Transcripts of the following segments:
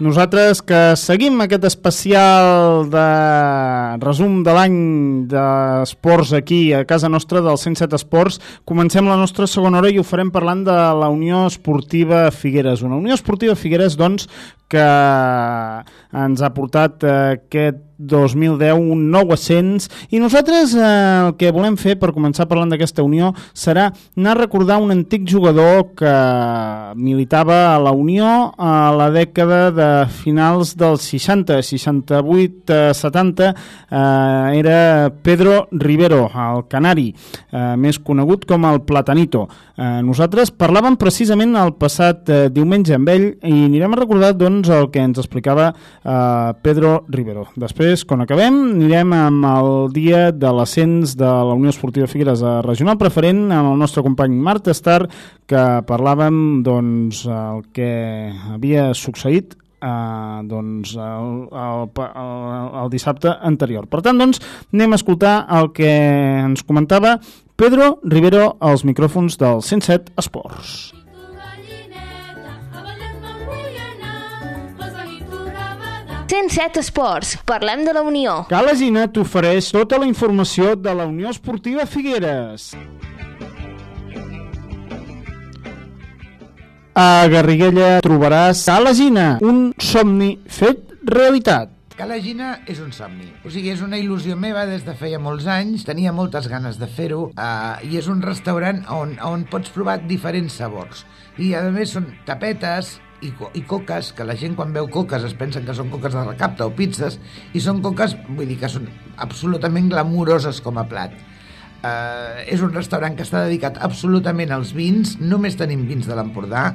Nosaltres que seguim aquest especial de resum de l'any d'esports aquí a casa nostra del 107 Esports, comencem la nostra segona hora i ho farem parlant de la Unió Esportiva Figueres. Una Unió Esportiva Figueres, doncs, que ens ha portat aquest 2010 un nou ascens. I nosaltres eh, el que volem fer per començar parlant d'aquesta unió serà anar a recordar un antic jugador que militava a la Unió a la dècada de finals dels 60, 68, 70 eh, era Pedro Rivero, el canari eh, més conegut com el Platanito. Eh, nosaltres parlàvem precisament el passat eh, diumenge amb ell i anirem a recordar doncs el que ens explicava eh, Pedro Rivero després quan acabem, anirem amb el dia de l'ascens de la Unió Esportiva Figueres a regional preferent amb el nostre company Marc Estar, que parlàvem doncs, el que havia succeït eh, doncs, el, el, el, el dissabte anterior. Per tant, doncs, anem a escoltar el que ens comentava Pedro Rivero als micròfons del 107 Esports. 107 Esports. Parlem de la Unió. Calasina t'ofereix tota la informació de la Unió Esportiva Figueres. A Garriguella trobaràs Calasina, un somni fet realitat. Calagina és un somni. O sigui, és una il·lusió meva des de feia molts anys, tenia moltes ganes de fer-ho, uh, i és un restaurant on, on pots provar diferents sabors. I, a més, són tapetes, i, i coques, que la gent quan veu coques es pensen que són coques de recapta o pizzas, i són coques, vull dir que són absolutament glamuroses com a plat. Uh, és un restaurant que està dedicat absolutament als vins, només tenim vins de l'Empordà,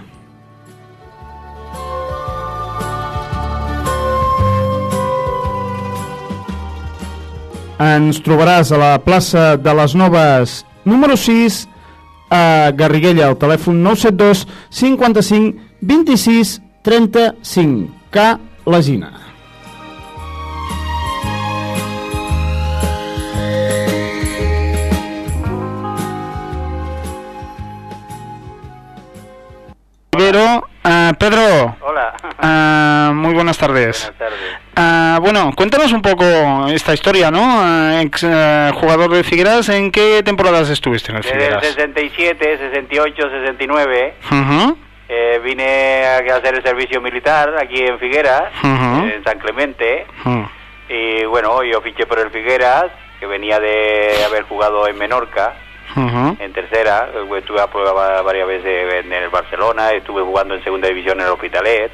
Ens trobaràs a la plaça de les Noves número 6 a Garriguella, al telèfon 972 55 26 35 K Legina. Pedro, uh, Pedro. Hola. Uh, muy buenas tardes. Buenas tardes. Uh, bueno, cuéntanos un poco esta historia, ¿no? Uh, ex uh, jugador de Figueras, ¿en qué temporadas estuviste en el Desde Figueras? el 67, 68, 69 Ujú, eh, vine a hacer el servicio militar aquí en Figueras, en San Clemente. Y bueno, yo fiché por el Figueras, que venía de haber jugado en Menorca, en tercera. Eh, Estuve a prueba varias veces en el Barcelona, estuve jugando en segunda división en el Hospitalet.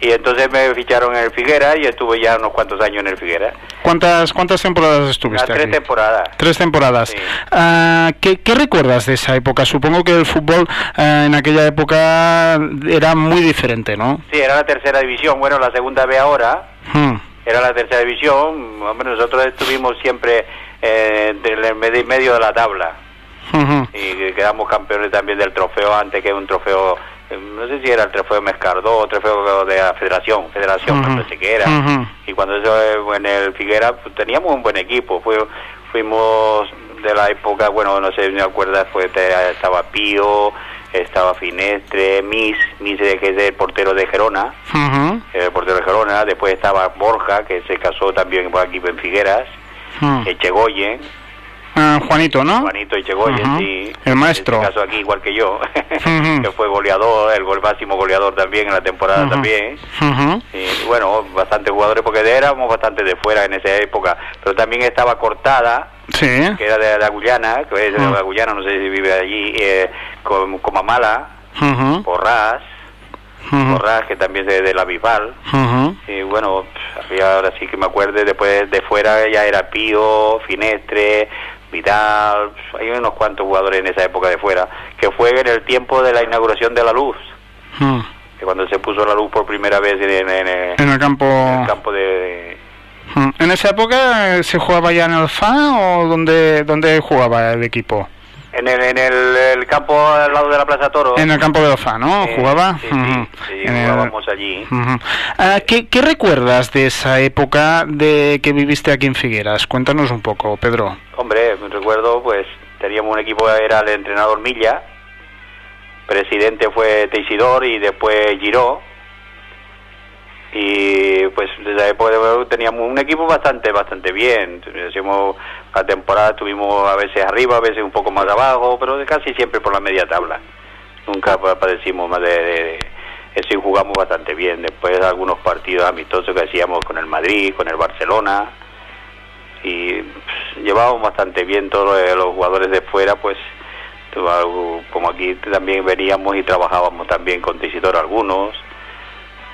Y entonces me ficharon en el Figueras y estuve ya unos cuantos años en el Figueras. ¿Cuántas, ¿Cuántas temporadas estuviste Las tres aquí? temporadas. Tres temporadas. Sí. Ah, ¿qué, qué recuerdas de esa época? Supongo que el fútbol ah, en aquella época era muy diferente, ¿no? Sí, era la tercera división. Bueno, la segunda B ahora. Hmm. era la tercera división, hombre, nosotros estuvimos siempre eh, en medio de la tabla y que quedamos campeones también del trofeo antes que un trofeo, no sé si era el trofeo Mescardó o trofeo de la federación, federación, Ujú. no sé qué era. Y cuando eso eh, en el Figuera pues, teníamos un buen equipo, fuimos de la época, bueno, no sé, me acuerdas, fue, estaba Pío, estaba Finestre, Mis, Mis eh, que es el portero de Gerona. El portero de Gerona, después estaba Borja, que se casó también por aquí en Figueras. Echegoyen, Ah, Juanito, ¿no? Juanito Echegoyen, Ujú. sí. El maestro. Se casó aquí igual que yo, que fue goleador, el gol máximo goleador también en la temporada también. Y bueno, bastantes jugadores porque éramos bastante de fuera en esa época, pero también estaba Cortada, Sí. que era de la Guyana, que es de la Guyana, no sé si vive allí, eh, con Comamala. Porras, Ujú. Porras, que también es de la. Ujú. Y bueno, había ahora sí que me acuerde, después de fuera ya era Pío, Finestre, Vidal, hay unos cuantos jugadores en esa época de fuera, que fue en el tiempo de la inauguración de la luz, Hmm. que cuando se puso la luz por primera vez en, en- en- En el campo... en el campo de... Hmm. ¿En esa época se jugaba ya en el FA o dónde, dónde jugaba el equipo? En el, en el, el campo al lado de la Plaza Toro. En el campo de Ofa, ¿no? Sí, ¿Jugaba? Sí, sí, Ujú. sí, En el- jugábamos allí. Ujú. Ah, ¿qué, qué recuerdas de esa época de que viviste aquí en Figueras? Cuéntanos un poco, Pedro. Hombre, me recuerdo, pues teníamos un equipo, era el entrenador Milla, presidente fue Teisidor y después Giró. Y pues desde ahí pues, teníamos un equipo bastante bastante bien. Hacíamos la temporada, estuvimos a veces arriba, a veces un poco más abajo, pero casi siempre por la media tabla. Nunca pa- padecimos más de, de- eso y jugamos bastante bien. Después algunos partidos amistosos que hacíamos con el Madrid, con el Barcelona y pues, llevábamos bastante bien todos los, los jugadores de fuera, pues como aquí también veníamos y trabajábamos también con Teisidor algunos.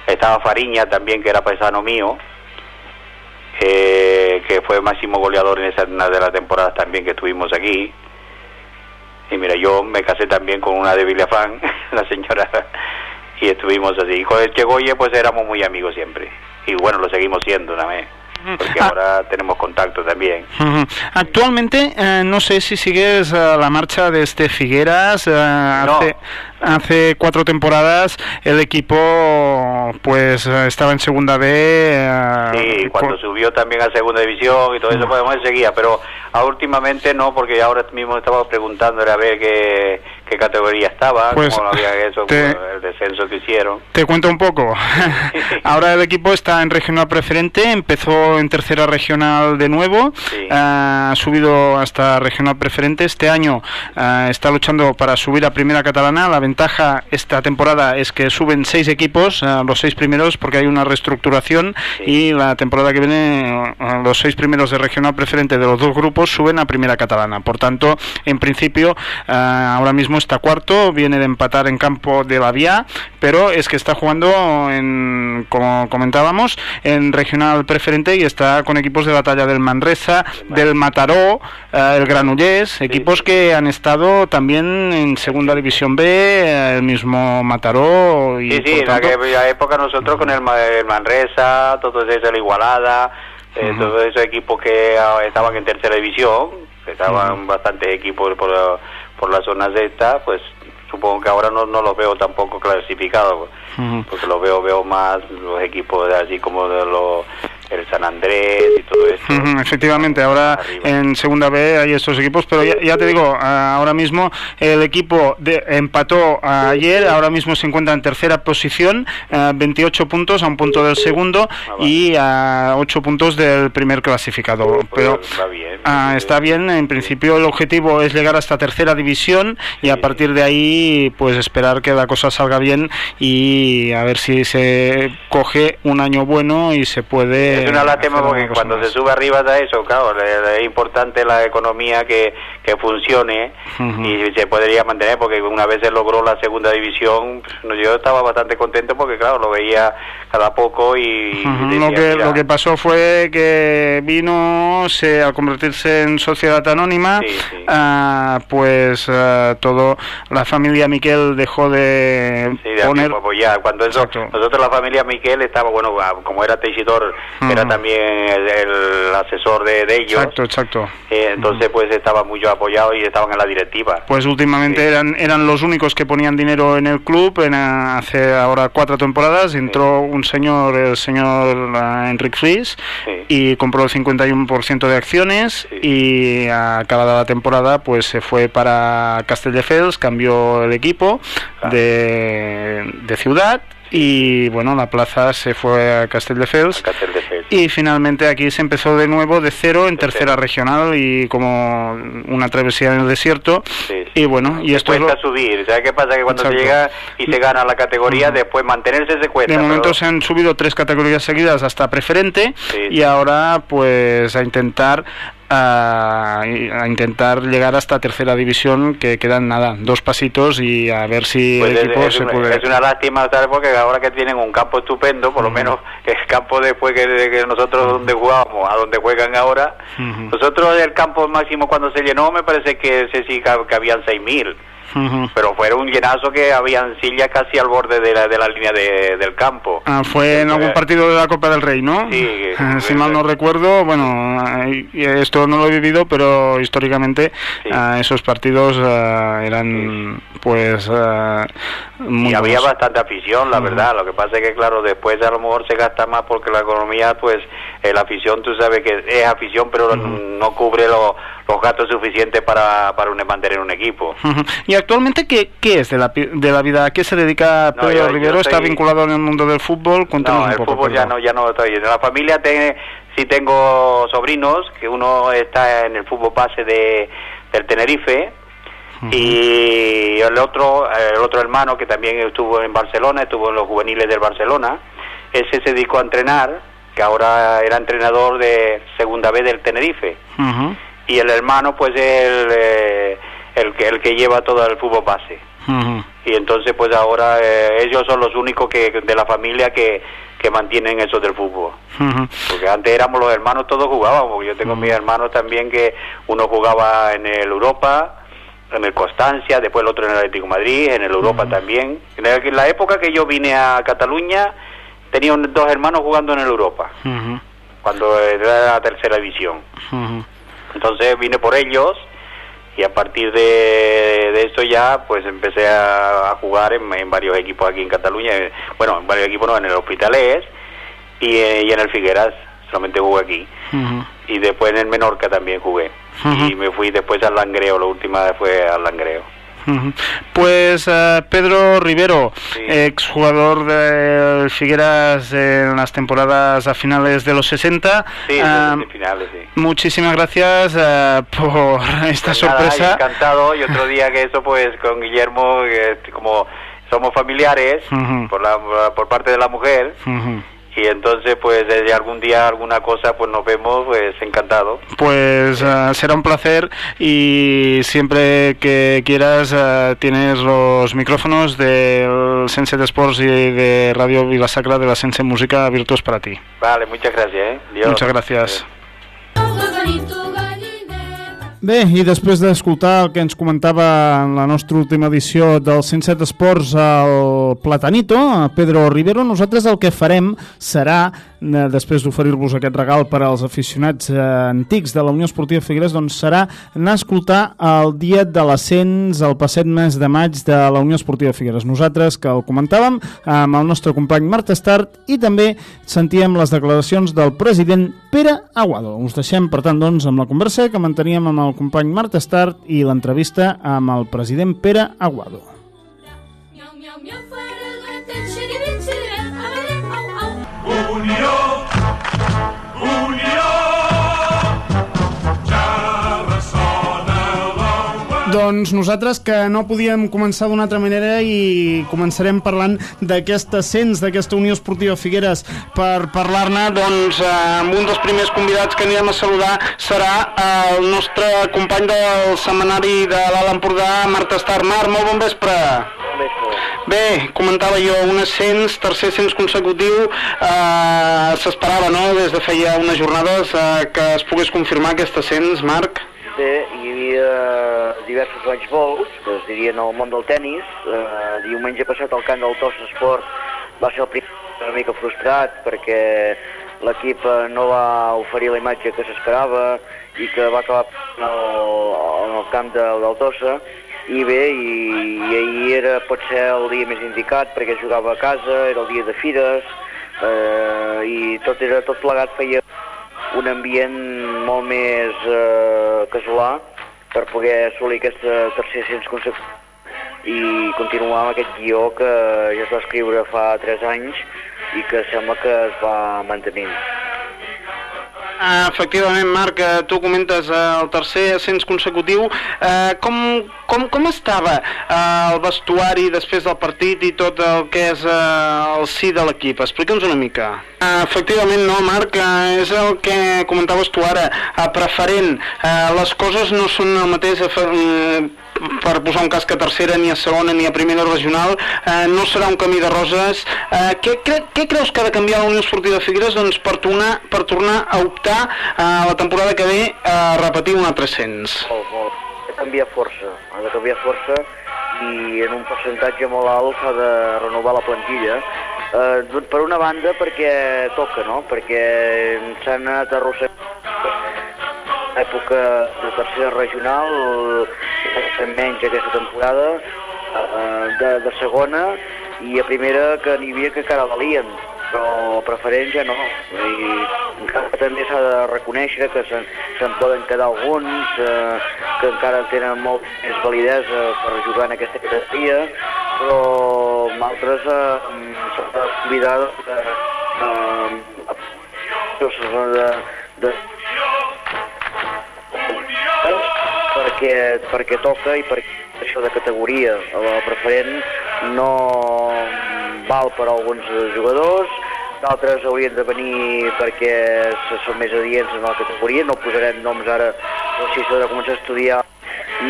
Estaba Fariña también, que era paisano mío, eh, que fue máximo goleador en esa una de las temporadas también que estuvimos aquí. Y mira, yo me casé también con una de Villafán, la señora, y estuvimos así. Y con el Chegoye pues éramos muy amigos siempre. Y bueno, lo seguimos siendo también, porque Ah. ahora tenemos contacto también. Ujú. Actualmente, eh, no sé si sigues eh, la marcha de este Figueras. eh, hace, hace cuatro temporadas el equipo pues eh, estaba en segunda B. Sí, cuando por- subió también a segunda división y todo eso, pues además seguía, pero últimamente no, porque ahora mismo estaba preguntándole a ver qué, qué categoría estaba, Pues, cómo había eso, te- el descenso que hicieron. Te cuento un poco. Ahora el equipo está en regional preferente, empezó en tercera regional de nuevo, Sí. ha subido hasta regional preferente. Este año ah, está luchando para subir a primera catalana. La ventaja esta temporada es que suben seis equipos, ah, los seis primeros, porque hay una reestructuración Sí. y la temporada que viene ah, los seis primeros de regional preferente de los dos grupos suben a primera catalana. Por tanto, en principio, ah, ahora mismo está cuarto, viene de empatar en campo de la Vía, pero es que está jugando, en, como comentábamos, en regional preferente y está con equipos de la talla del Manresa, del Mataró, eh, el Granollers, equipos que han estado también en segunda división B, eh, el mismo Mataró. Y Sí, sí, en la, tanto- que- la época nosotros con el, el Manresa, todo eso, la Igualada, eh, Ujú. todos esos equipos que estaban en tercera división, estaban bastantes equipos por, por zonas de esta, pues supongo que ahora no, no los veo tampoco clasificados, porque los veo veo más los equipos de así como de los el San Andrés y todo esto. Ujú, Efectivamente, ahora Arriba. en segunda B hay estos equipos, pero ya, ya te digo, ah, ahora mismo el equipo de, empató ayer, ahora mismo se encuentra en tercera posición, ah, 28 puntos a un punto del segundo Ah, vale. y a 8 puntos del primer clasificado. Pues Pero va bien. ah, está bien, en principio el objetivo es llegar hasta tercera división y a partir de ahí pues esperar que la cosa salga bien y a ver si se coge un año bueno y se puede... Es una lástima porque cuando más. se sube arriba de eso, claro, es importante la economía que, que funcione Ujú. y se podría mantener porque una vez se logró la segunda división, pues, yo estaba bastante contento porque claro, lo veía cada poco y... Ujú, decía, Lo que, "Mira, lo que pasó fue que vino, se, al convertirse en sociedad anónima, Sí, sí. ah, pues ah, todo, la familia Miquel dejó de Sí, de poner... amigo, pues ya, cuando eso, Exacto. nosotros la familia Miquel estaba, bueno, ah, como era Era también el, el asesor de, de ellos, Exacto, exacto. eh, entonces pues estaba mucho apoyado y estaban en la directiva. Pues últimamente Sí. eran, eran los únicos que ponían dinero en el club, en, ah, hace ahora cuatro temporadas, entró un señor, el señor Enric Fries, Sí. y compró el 51% de acciones y acabada la temporada pues se fue para Castelldefels, cambió el equipo Claro. de, de ciudad y bueno, la plaza se fue a Castelldefels Castelldefels. Y finalmente aquí se empezó de nuevo de cero en tercera regional y como una travesía en el desierto Sí, sí. y bueno, y Se esto es lo- cuesta subir, ¿sabes qué pasa? Que cuando se Exacto. llega y se gana la categoría, después mantenerse se cuesta. De momento pero- se han subido tres categorías seguidas hasta preferente Sí, y ahora pues a intentar a, a intentar llegar hasta tercera división que quedan nada dos pasitos y a ver si Pues el es, equipo es se una, puede es una lástima, ¿sabes? Porque ahora que tienen un campo estupendo, por lo menos el campo después que, que nosotros donde jugábamos, a donde juegan ahora, nosotros el campo máximo cuando se llenó me parece que ese sí cab- cabían 6.000 Pero fue un llenazo que habían sillas casi al borde de la, de la línea de- del campo. Ah, fue en algún partido de la Copa del Rey, ¿no? Sí, Ah, si mal no recuerdo, bueno, eh, esto no lo he vivido, pero históricamente Sí. ah, esos partidos ah, eran, pues, muy y había buenos. bastante afición, la verdad. Lo que pasa es que, claro, después a lo mejor se gasta más porque la economía, pues, eh, la afición, tú sabes que es afición, pero no cubre lo- los gastos suficientes para, para un- mantener un equipo. ¿Y actualmente qué, qué es de la, de la vida? ¿A qué se dedica No, Pedro yo- yo Rivero? ¿Está vinculado en el mundo del fútbol? Cuéntanos No, un el poco. fútbol ya no, ya no estoy. En la familia te- sí tengo sobrinos, que uno está en el fútbol base de, del Tenerife, y el otro, el otro hermano que también estuvo en Barcelona, estuvo en los juveniles del Barcelona, ese se dedicó a entrenar, que ahora era entrenador de segunda vez del Tenerife, Ujú, y el hermano pues es el, eh, el, que, el que lleva todo el fútbol base. Y entonces pues ahora eh, ellos son los únicos que de la familia que, que mantienen eso del fútbol. Porque antes éramos los hermanos todos jugábamos yo tengo mis hermanos también que uno jugaba en el Europa en el Constancia después el otro en el Atlético de Madrid en el Europa también. En, la época que yo vine a Cataluña tenía dos hermanos jugando en el Europa cuando era la tercera división. Entonces vine por ellos y a partir de, de eso ya pues empecé a, a jugar en, en varios equipos aquí en Cataluña, eh, bueno, en varios equipos no, en el Hospitalet y, eh, y en el Figueras, solamente jugué aquí. Y después en el Menorca también jugué. Y me fui después al Langreo, la última vez fue al Langreo. Pues eh, Pedro Rivero, Sí. exjugador del Figueras en las temporadas a finales de los 60. Sí, ah, finales, sí. muchísimas gracias eh, por esta Pues nada, sorpresa. encantado. Y otro día que eso, pues con Guillermo, que como somos familiares por, la, por parte de la mujer. Y entonces, pues desde algún día, alguna cosa, pues nos vemos, pues encantado. Pues eh, será un placer y siempre que quieras eh, tienes los micrófonos del Sense de Sports y de Radio Vila Sacra de la Sense Música abiertos para ti. Vale, muchas gracias, ¿eh? Muchas gracias. Bé, i després d'escoltar el que ens comentava en la nostra última edició del 107 Esports al Platanito, Pedro Rivero, nosaltres el que farem serà, eh, després d'oferir-vos aquest regal per als aficionats eh, antics de la Unió Esportiva Figueres, doncs serà anar a escoltar el dia de l'ascens el passat mes de maig de la Unió Esportiva Figueres. Nosaltres, que el comentàvem amb el nostre company Marta Start i també sentíem les declaracions del president Pere Aguado. Us deixem, per tant, doncs, amb la conversa que manteníem amb el company Marta Start i l'entrevista amb el president Pere Aguado. Miau, Doncs nosaltres que no podíem començar d'una altra manera i començarem parlant d'aquest ascens d'aquesta Unió Esportiva Figueres per parlar-ne doncs eh, amb un dels primers convidats que anirem a saludar serà el nostre company del setmanari de l'Alt Empordà, Marta Estar. Marc, molt bon vespre. Bé, comentava jo, un ascens, tercer ascens consecutiu, eh, s'esperava, no?, des de feia unes jornades eh, que es pogués confirmar aquest ascens, Marc. Bé, hi havia diversos vols, que es dirien al món del tennis. Eh, diumenge passat al camp del Tos Esport va ser el primer una mica frustrat perquè l'equip eh, no va oferir la imatge que s'esperava i que va acabar en el, en el camp de, del Tossa i bé, i, i ahir era potser el dia més indicat perquè jugava a casa, era el dia de fires eh, i tot era tot plegat feia un ambient molt més eh, casolà per poder assolir aquesta tercer ascens consecutiu i continuar amb aquest guió que ja es va escriure fa 3 anys i que sembla que es va mantenint. Efectivament, Marc, eh, tu comentes eh, el tercer ascens consecutiu. Eh, com, com, com estava eh, el vestuari després del partit i tot el que és eh, el sí de l'equip? Explica'ns una mica. Efectivament, no, Marc, és el que comentaves tu ara, eh, preferent. Eh, les coses no són el mateix per posar un cas que a tercera, ni a segona, ni a primera regional, eh, no serà un camí de roses. Eh, què, cre què creus que ha de canviar la Unió Esportiva de Figueres doncs, per, tornar, per tornar a optar eh, la temporada que ve a repetir un altre ascens? Molt, molt. Ha de canviar força, ha de canviar força i en un percentatge molt alt s'ha de renovar la plantilla. Eh, per una banda perquè toca, no? Perquè s'han anat arrossegant època de tercera regional, eh, menys aquesta temporada, eh, de, de segona, i a primera que n'hi havia que cara valien però preferent ja no. I encara també s'ha de reconèixer que se'n se poden quedar alguns eh, que encara tenen molt més validesa per jugar en aquesta categoria, però altres eh, s'han de convidar de, de, de, de, perquè, perquè toca i perquè això de categoria. La preferent no val per a alguns jugadors, d'altres haurien de venir perquè són més adients en la categoria, no posarem noms ara, però si s'ha de començar a estudiar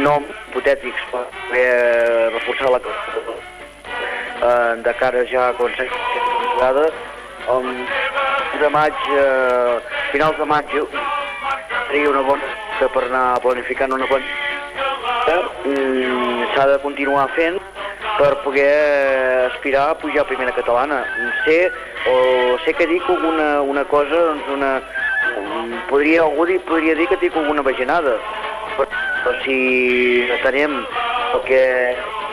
noms hipotètics per poder reforçar la eh, de cara ja a començar aquesta temporada. Um, de maig, eh, finals de maig, seria una bona per anar planificant una planificació. Mm, S'ha de continuar fent per poder aspirar a pujar a primera catalana. Sé, o sé que dic alguna una cosa, doncs una, podria, algú dir, podria dir que dic alguna vaginada, però si atenem el que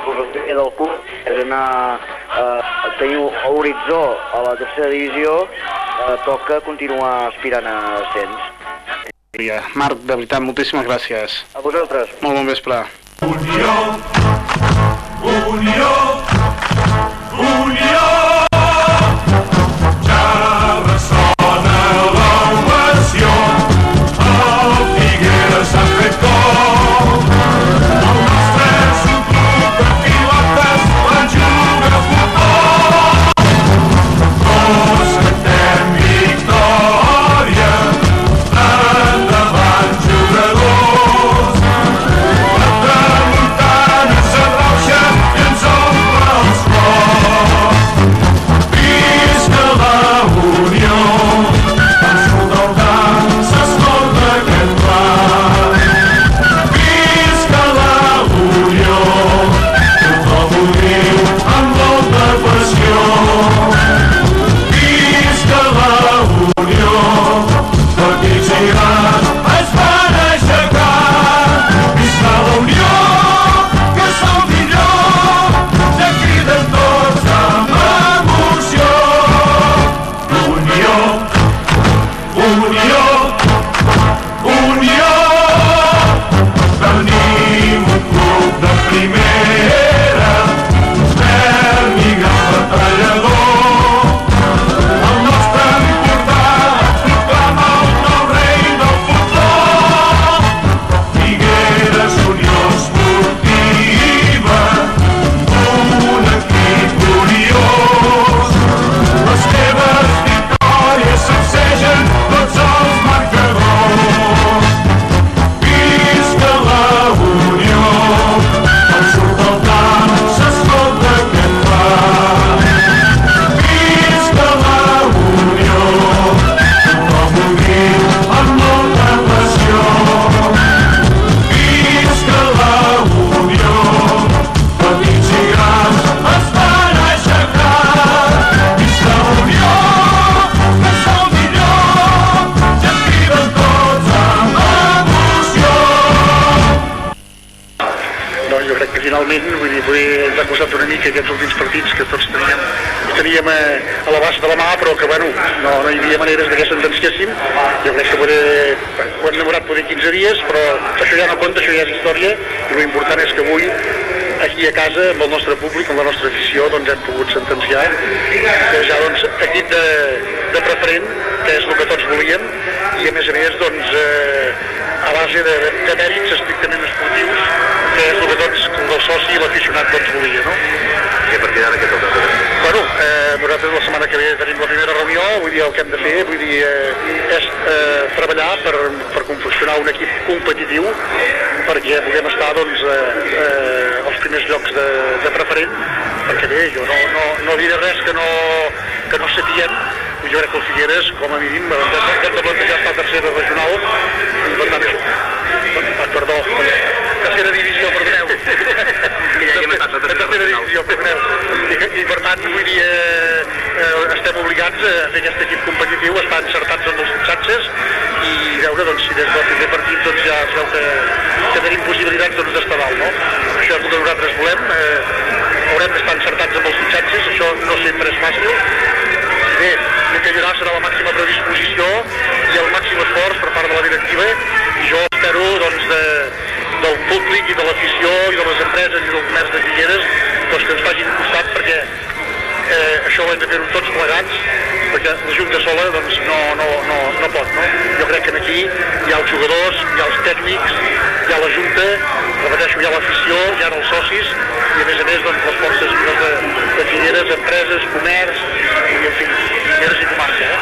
filosofia del club és anar eh, a tenir a l'horitzó a la tercera divisió, eh, toca continuar aspirant a ascens. Marc, de veritat, moltíssimes gràcies. A vosaltres. Molt bon vespre. Unió, Unió, Unió. No, jo crec que finalment, vull dir, dir, ens ha costat una mica aquests últims partits que tots teníem, teníem a, a l'abast de la mà, però que, bueno, no, no hi havia maneres de que sentenciéssim. Jo crec que poder, ho hem demorat poder 15 dies, però això ja no compta, això ja és història, i l'important és que avui, aquí a casa, amb el nostre públic, amb la nostra afició, doncs hem pogut sentenciar que ja, doncs, equip de, de preferent, que és el que tots volíem, i a més a més, doncs, eh, a base de, de mèrits estrictament esportius, que és el que tots, el soci i l'aficionat doncs volia, no? I a partir d'ara què toca? Bueno, eh, nosaltres la setmana que ve tenim la primera reunió, vull dir, el que hem de fer, vull dir, eh, és eh, treballar per, per confeccionar un equip competitiu perquè puguem estar, doncs, eh, eh, als primers llocs de, de preferent, perquè bé, jo no, no, no diré res que no, que no sapiguem, i jo crec que el Figueres, com a mínim, hem de plantejar la tercera regional, i per tant, perdó, tercera divisió, perdoneu. Mira, ja m'ha passat tercera divisió, perdoneu. I, per tant, vull dir, eh, eh, estem obligats a fer aquest equip competitiu, estar encertats en els fitxatges, i veure doncs, si des del primer partit doncs, ja es veu que, que tenim possibilitats doncs, d'estar dalt, no? Això és el que nosaltres volem, eh, haurem d'estar encertats amb els fitxatges, això no sempre és fàcil, Bé, haurà serà la màxima predisposició i el màxim esforç per part de la directiva. I jo espero doncs, de, del públic i de l'afició i de les empreses i del comerç de Figueres doncs, que ens facin costat perquè eh, això ho hem de fer tots plegats perquè la Junta sola doncs, no, no, no, no pot. No? Jo crec que aquí hi ha els jugadors, hi ha els tècnics, hi ha la Junta, repeteixo, hi ha l'afició, hi ha els socis i a més a més doncs, les forces vives de, de Figueres, empreses, comerç i en fi, Figueres i comarca. Eh?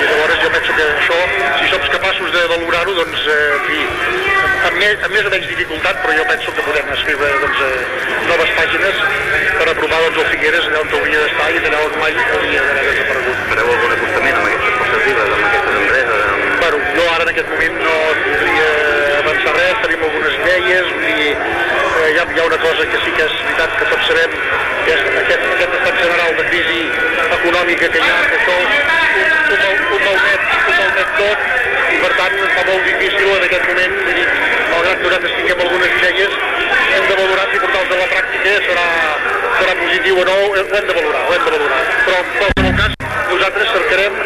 I llavors jo penso que això, si som capaços de valorar-ho, doncs, eh, en fi, amb més, amb més o menys dificultat, però jo penso que podem escriure doncs, eh, noves pàgines per aprovar doncs, el Figueres allà on hauria d'estar i allà on mai hauria d'haver desaparegut. Fareu algun acostament amb aquestes forces vives, amb aquestes empreses? Amb... Bueno, jo ara en aquest moment no podria avançar res, tenim algunes idees, vull dir, hi, ha, hi ha una cosa que sí que és veritat que tots sabem, que és aquest, aquest estat general de crisi econòmica que hi ha, que això ho, ho, ho, malmet, ho malmet tot, i per tant fa molt difícil en aquest moment, vull dir, malgrat que nosaltres tinguem algunes idees, hem de valorar si portar-los a la pràctica serà, serà positiu o no, ho hem de valorar, ho hem de valorar. Però en qualsevol cas, nosaltres cercarem,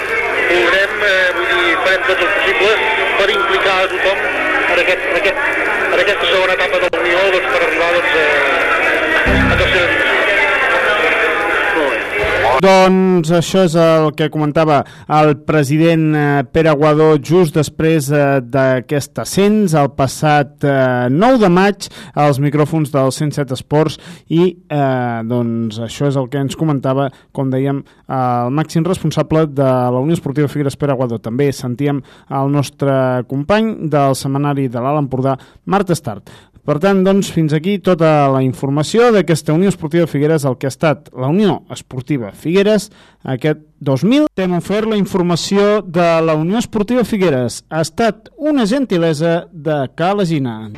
voldrem, eh, vull dir, farem tot el possible per implicar a tothom aquest, en, aquest, en aquesta segona etapa de la Unió doncs, per arribar doncs, a, a tercera divisió. Doncs això és el que comentava el president eh, Pere Guadó just després eh, d'aquest ascens, el passat eh, 9 de maig, als micròfons del 107 Esports i eh, doncs això és el que ens comentava, com dèiem, el màxim responsable de la Unió Esportiva Figueres Pere Guadó. També sentíem el nostre company del setmanari de l'Alt Empordà, Marta Start. Per tant, doncs, fins aquí tota la informació d'aquesta Unió Esportiva Figueres, el que ha estat la Unió Esportiva Figueres aquest 2000. Hem ofert la informació de la Unió Esportiva Figueres. Ha estat una gentilesa de Calagina.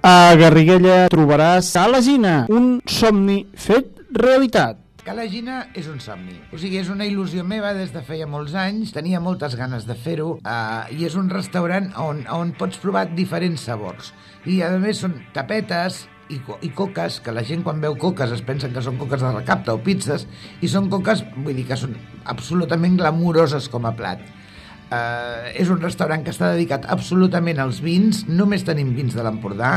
A Garriguella trobaràs Calagina, un somni fet realitat. Calagina és un somni. O sigui, és una il·lusió meva des de feia molts anys, tenia moltes ganes de fer-ho, uh, i és un restaurant on, on pots provar diferents sabors. I, a més, són tapetes i, co i coques, que la gent quan veu coques es pensa que són coques de recapta o pizzas, i són coques, vull dir, que són absolutament glamuroses com a plat. Uh, és un restaurant que està dedicat absolutament als vins, només tenim vins de l'Empordà,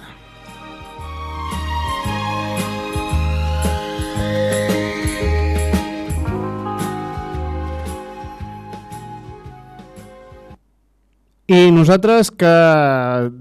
I nosaltres que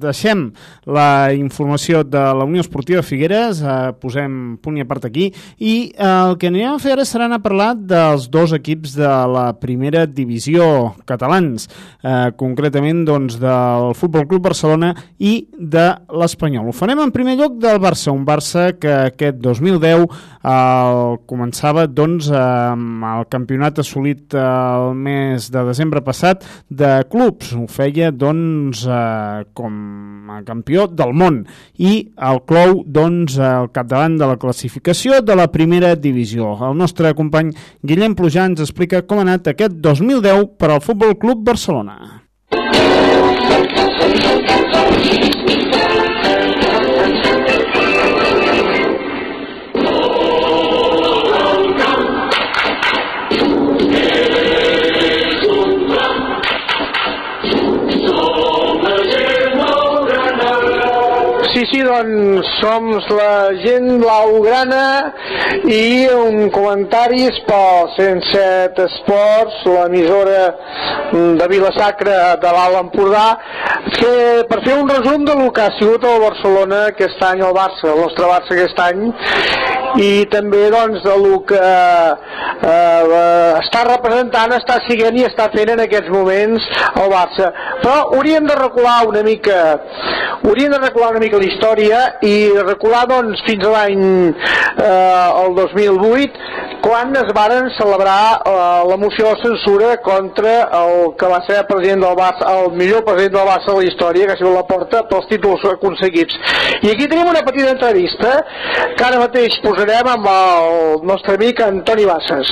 deixem la informació de la Unió Esportiva Figueres, eh, posem punt i a part aquí, i eh, el que anirem a fer ara serà anar a parlar dels dos equips de la primera divisió catalans, eh, concretament doncs, del Futbol Club Barcelona i de l'Espanyol. Ho farem en primer lloc del Barça, un Barça que aquest 2010 el començava doncs, amb el campionat assolit el mes de desembre passat de clubs. Ho feia doncs, eh, com a campió del món i el clou doncs, al capdavant de la classificació de la primera divisió. El nostre company Guillem Plujà ens explica com ha anat aquest 2010 per al Futbol Club Barcelona. Sí, sí, doncs som la gent blaugrana i un comentaris pel 107 Esports, l'emissora de Vilasacra de l'Alt Empordà, que per fer un resum del que ha sigut el Barcelona aquest any, el Barça, el nostre Barça aquest any, i també doncs de lo que eh, està representant, està siguent i està fent en aquests moments el Barça. Però hauríem de recular una mica hauríem de recular una mica la història i recular doncs fins a l'any eh, el 2008 quan es varen celebrar eh, la moció de censura contra el que va ser president del Barça, el millor president del Barça de la història, que ha sigut la porta pels títols aconseguits. I aquí tenim una petita entrevista que ara mateix posarem amb el nostre amic Antoni Bassas.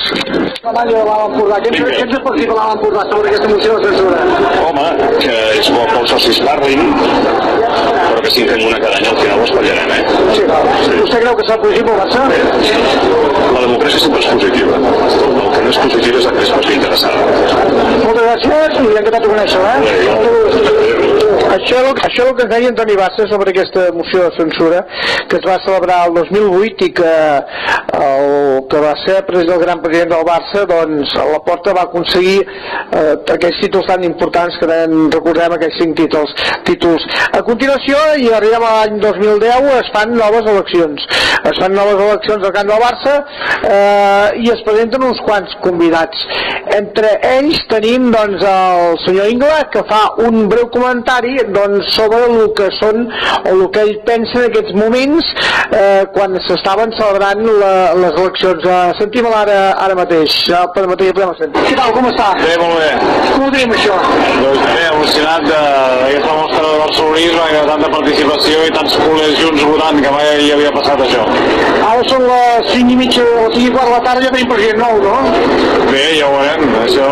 Campanya de l'Alt Empordà, què ens, què ens dir de l'Alt Empordà sobre aquesta moció de censura? Home, que és bo que els socis parlin, però que si fem una cada any al final ho espatllarem, eh? Sí, sí. Vostè creu que serà positiu Barça? La democràcia sempre és positiva. El que no és positiu és la que es pot interessar. Moltes gràcies i encantat de conèixer-la. Eh? Això, això és el que ens deia Antoni Bassa sobre aquesta moció de censura que es va celebrar el 2008 i que el que va ser president, el gran president del Barça doncs a la porta va aconseguir eh, aquells títols tan importants que en recordem aquells cinc títols, títols. A continuació, i arribem a l'any 2010, es fan noves eleccions. Es fan noves eleccions al camp del Barça eh, i es presenten uns quants convidats. Entre ells tenim doncs, el senyor Ingla que fa un breu comentari doncs, sobre el que són o el que ell pensa en aquests moments eh, quan s'estaven celebrant la, les eleccions. Uh, sentim ara, ara mateix, ja per mateix podem sentir. Què tal, com està? Bé, molt bé. Com ho tenim això? Doncs bé, emocionat d'aquesta mostra de barcelonisme, que tanta participació i tants culers junts votant, que mai hi havia passat això. Ara són les 5 i mitja o 5 i quart de la tarda, ja tenim president nou, no? Bé, ja ho veurem. Això,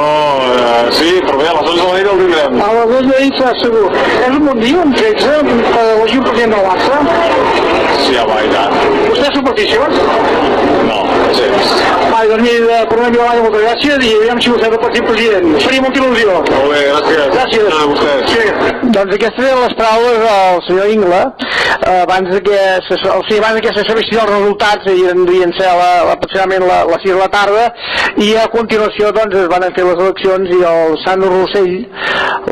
eh, sí, però bé, a les 11 de la nit el tindrem. A les 2 de la nit serà segur. És un bon dia, un 13, per elegir un president del Barça. Sí, home, i tant. Vostè és supersticiós? No, sí. Va, doncs mira, per una Vilamanya, moltes gràcies i aviam si vostè és el partit president. Faria molta il·lusió. Molt bé, gràcies. Gràcies. A vostès. Sí. Doncs aquestes eren les paraules del senyor Ingla eh, abans de que se, o sigui, abans que se sabessin els resultats i devien ser la, la, aproximadament la, les 6 de la tarda i a continuació doncs es van fer les eleccions i el Sandro Rossell